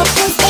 up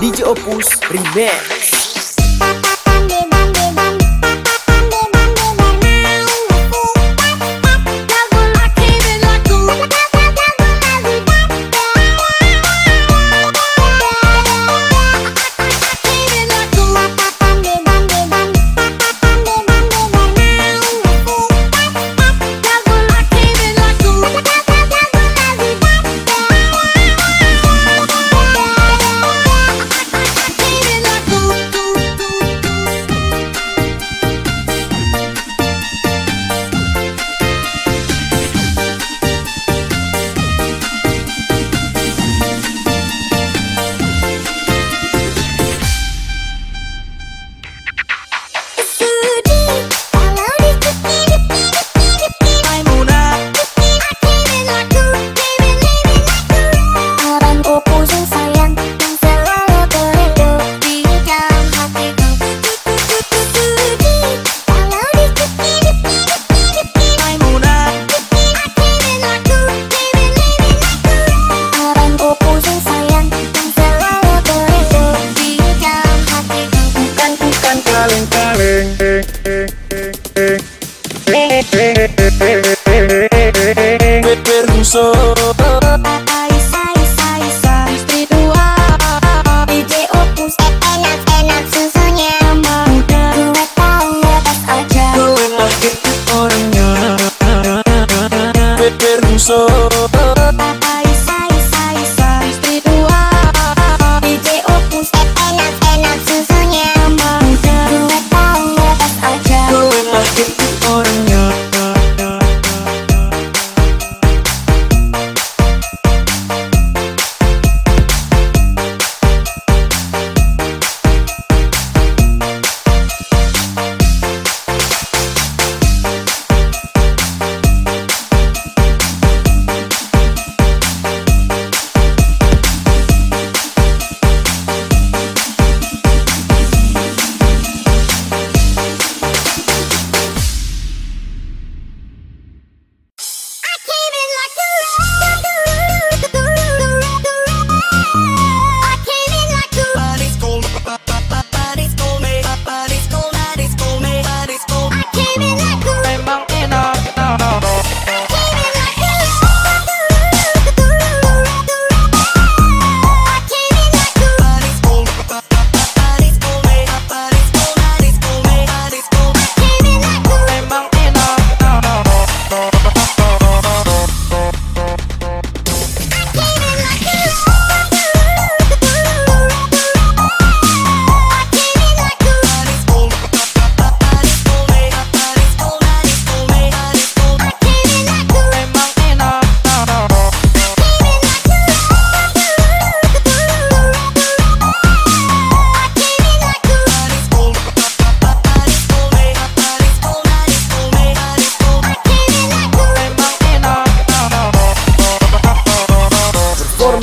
DJ Opus Remix jak w yeah.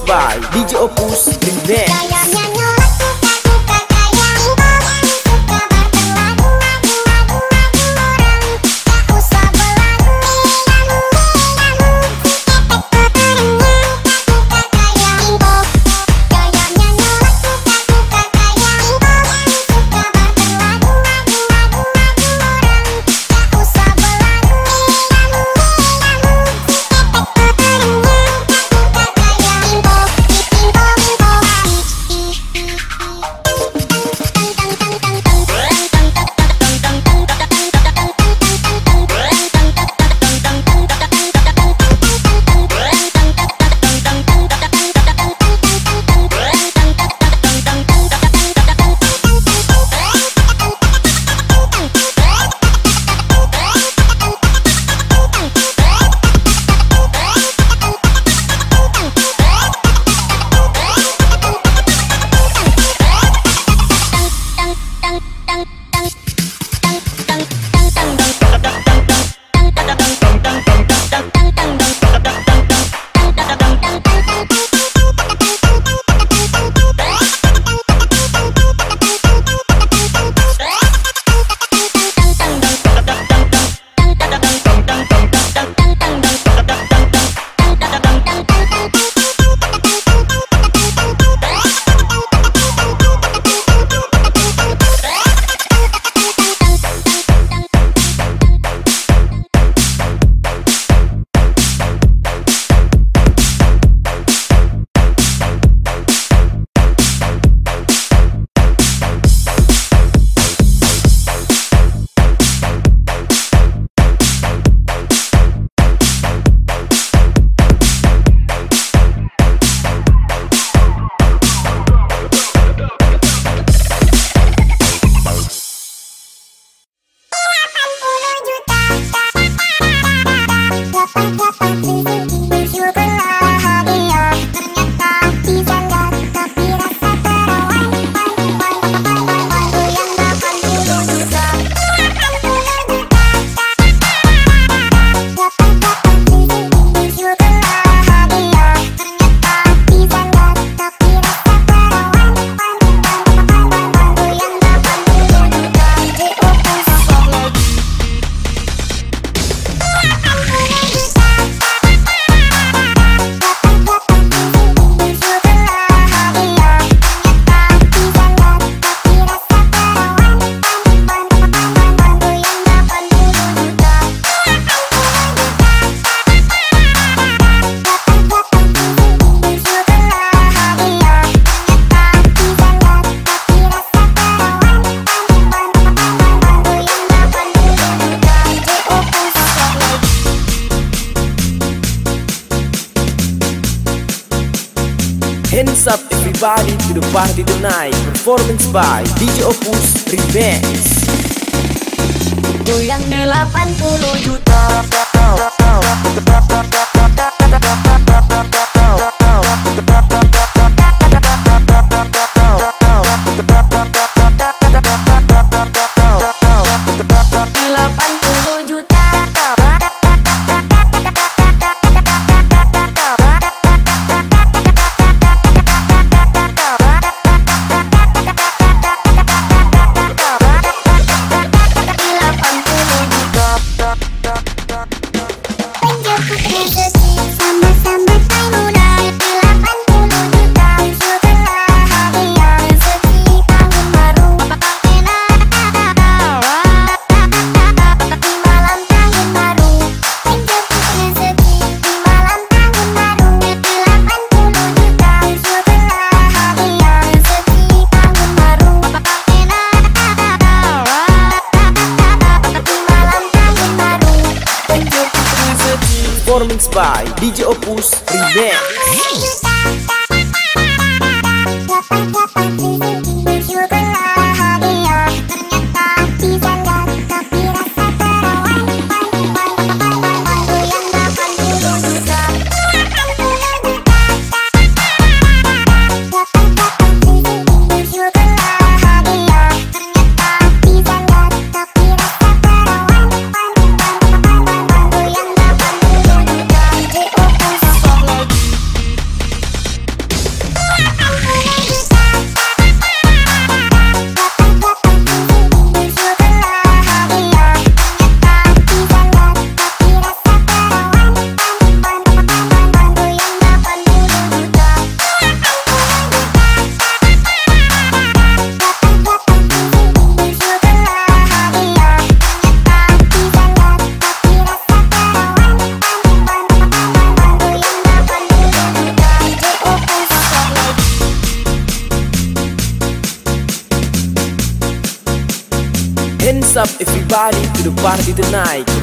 by DJ Opus Remix. Everybody to the party tonight Performance by DJ Opus Remix Goyang 80 juta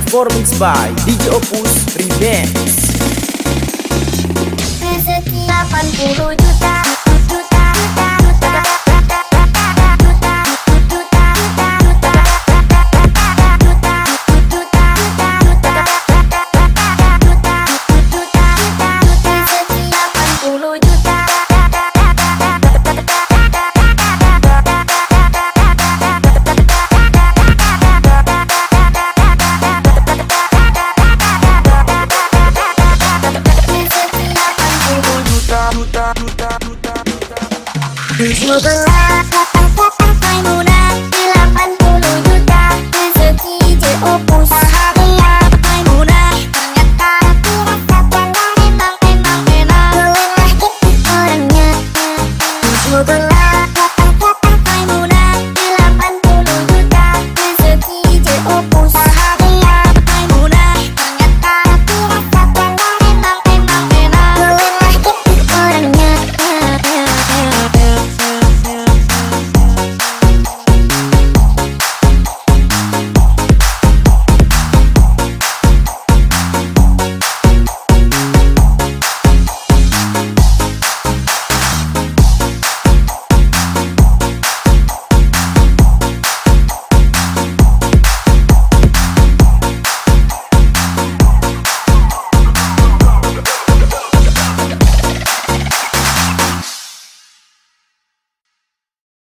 Performance by DJ Opus Remix. Rezeki 80 juta Semoga Maimunah